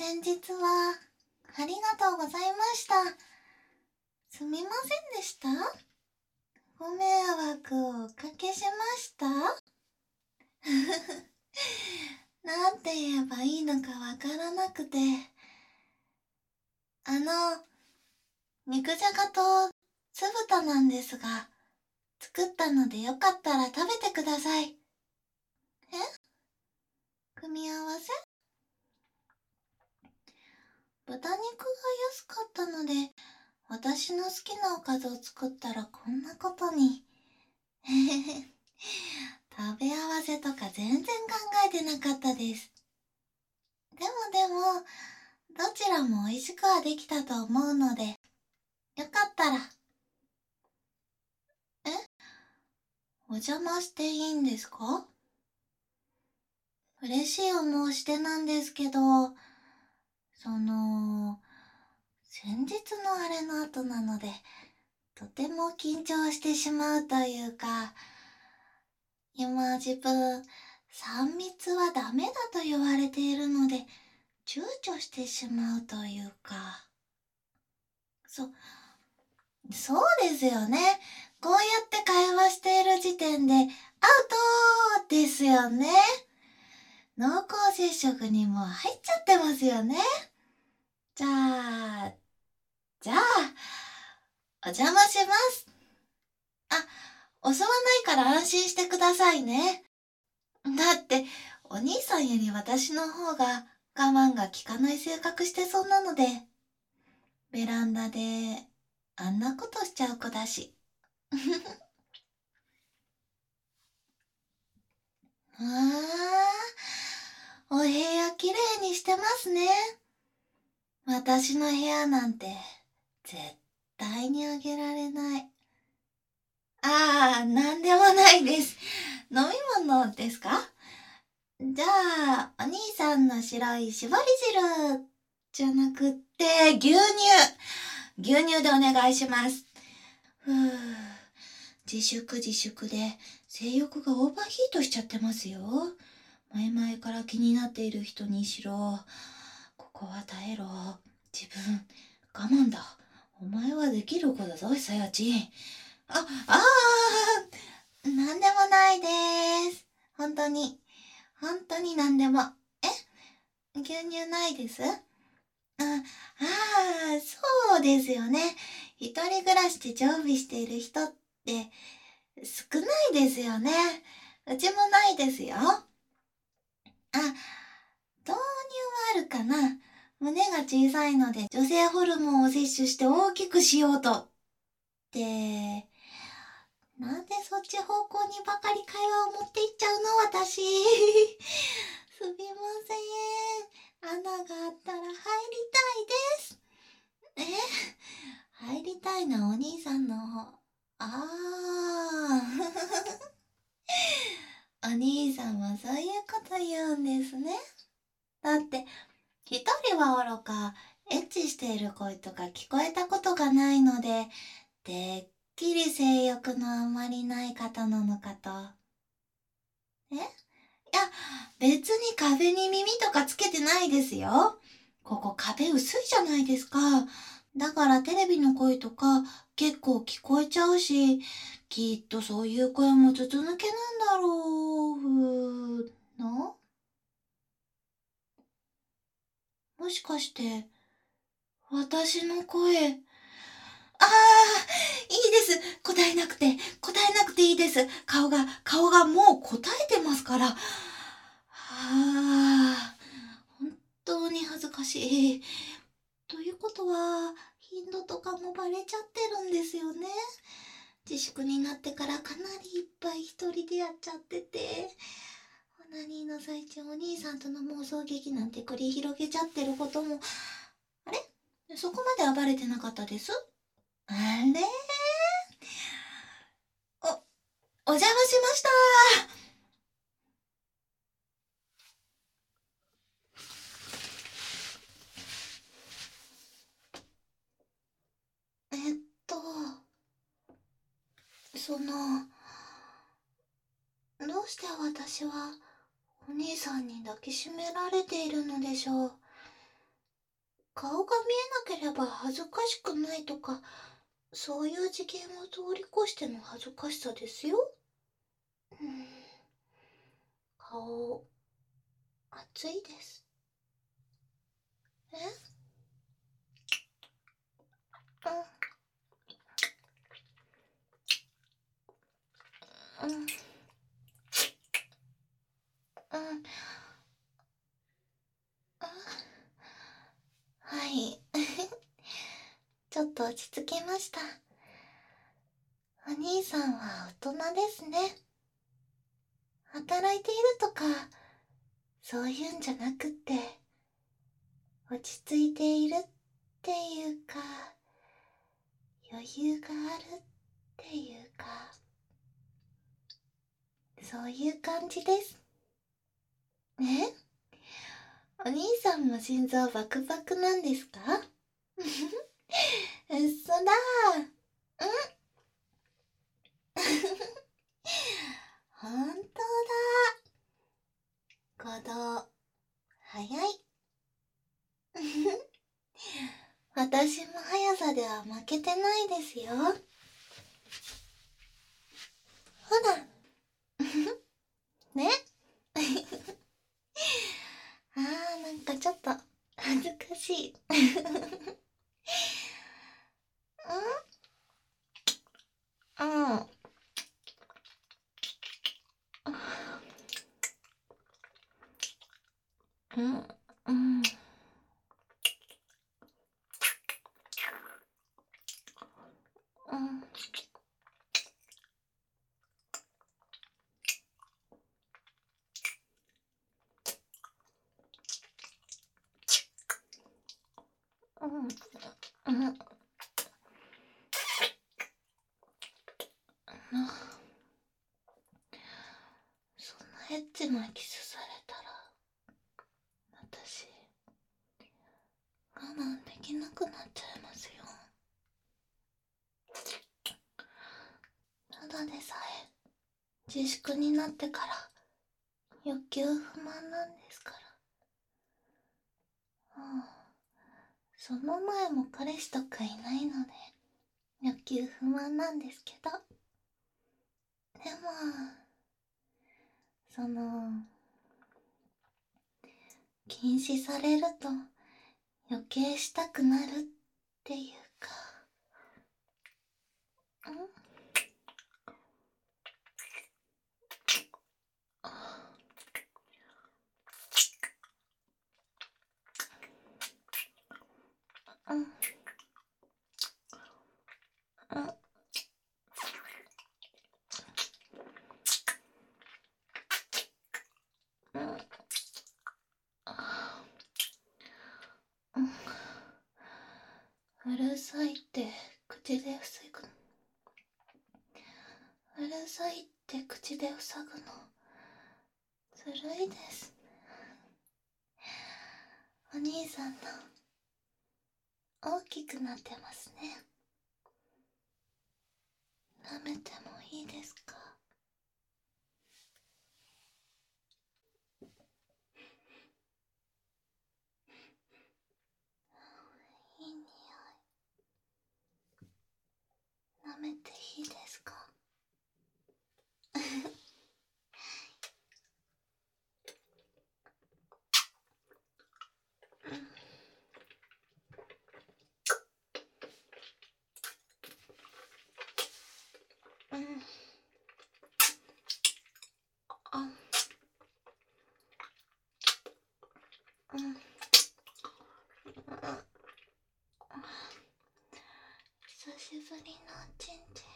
先日は、ありがとうございました。すみませんでした？ご迷惑をおかけしました？なんて言えばいいのかわからなくて。あの、肉じゃがと酢豚なんですが、作ったのでよかったら食べてください。え？組み合わせ？豚肉が安かったので、私の好きなおかずを作ったらこんなことに。食べ合わせとか全然考えてなかったです。でもでも、どちらも美味しくはできたと思うので、よかったら。え？お邪魔していいんですか？嬉しい思いしてなんですけど、その、先日のあれの後なので、とても緊張してしまうというか、今自分、3密はダメだと言われているので、躊躇してしまうというか。そ、そうですよね。こうやって会話している時点で、アウトですよね。濃厚接触にも入っちゃってますよね。じゃあ、じゃあ、お邪魔します。あ、襲わないから安心してくださいね。だって、お兄さんより私の方が我慢が効かない性格してそうなので、ベランダであんなことしちゃう子だし。ああ、お部屋きれいにしてますね。私の部屋なんて絶対にあげられない。ああ、なんでもないです。飲み物ですか？じゃあ、お兄さんの白い絞り汁じゃなくって、牛乳。牛乳でお願いします。ふぅ。自粛自粛で性欲がオーバーヒートしちゃってますよ。前々から気になっている人にしろ。こは耐えろ。自分、我慢だ。お前はできる子だぞ、さやち。あ、ああ、なんでもないでーす。本当に。本当になんでも。え？牛乳ないです？あ、ああ、そうですよね。一人暮らしで常備している人って少ないですよね。うちもないですよ。あ、導入はあるかな。胸が小さいので女性ホルモンを摂取して大きくしようと。って、なんでそっち方向にばかり会話を持っていっちゃうの？私。すみません。穴があったら入りたいです。え？入りたいなお兄さんの方。ああ。お兄さんはそういうこと言うんですね。だって、一人はおろか、エッチしている声とか聞こえたことがないので、でっきり性欲のあまりない方なのかと。え？いや、別に壁に耳とかつけてないですよ。ここ壁薄いじゃないですか。だからテレビの声とか結構聞こえちゃうし、きっとそういう声も筒抜けなんだろう、のもしかして、私の声、ああ、いいです。答えなくて、答えなくていいです。顔が、顔がもう答えてますから。はあ、本当に恥ずかしい。ということは、頻度とかもバレちゃってるんですよね。自粛になってからかなりいっぱい一人でやっちゃってて。オナニーの最中お兄さんとの妄想劇なんて繰り広げちゃってることも、あれ？そこまで暴れてなかったです？あれ？お、お邪魔しました。えっと、その、どうして私はさんに抱きしめられているのでしょう。顔が見えなければ恥ずかしくないとか、そういう次元を通り越しての恥ずかしさですよ。うん、顔、熱いです。え？うん。うん。うん。はい。ちょっと落ち着きました。お兄さんは大人ですね。働いているとか、そういうんじゃなくて、落ち着いているっていうか、余裕があるっていうか、そういう感じです。ねお兄さんも心臓バクバクなんですか？嘘だ。うん？本当だ。鼓動。早い。私も速さでは負けてないですよ。ほらねあーなんかちょっと恥ずかしいうんうんうんうん。エッチなキスされたら私我慢できなくなっちゃいますよ。ただでさえ自粛になってから欲求不満なんですから。うん。その前も彼氏とかいないので欲求不満なんですけど。でもその禁止されると余計したくなるっていうか。ん？うるさいって口で塞ぐの？うるさいって口で塞ぐの？ずるいです。お兄さんの大きくなってますね。舐めてもいいですか舐めていいですかうんあうん久しぶりのチンチン。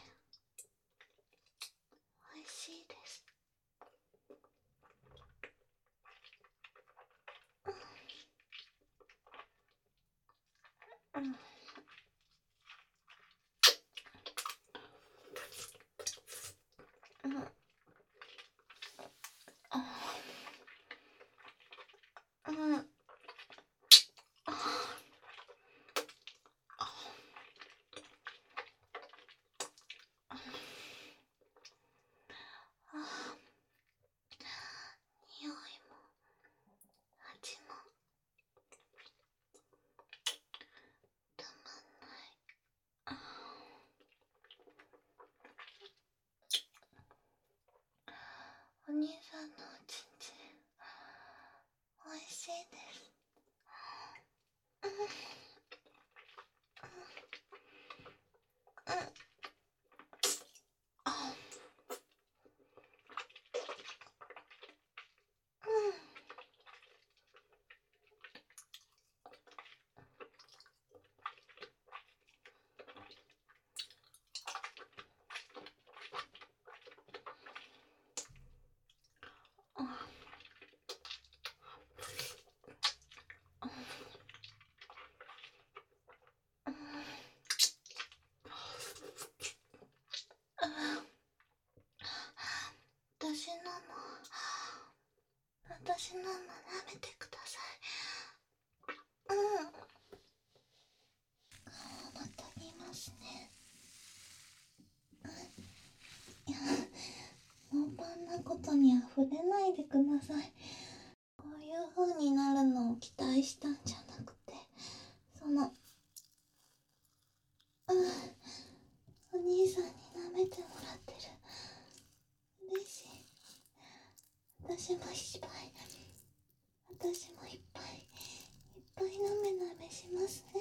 uh. 私もいっぱい私もいっぱいいっぱいなめなめしますね。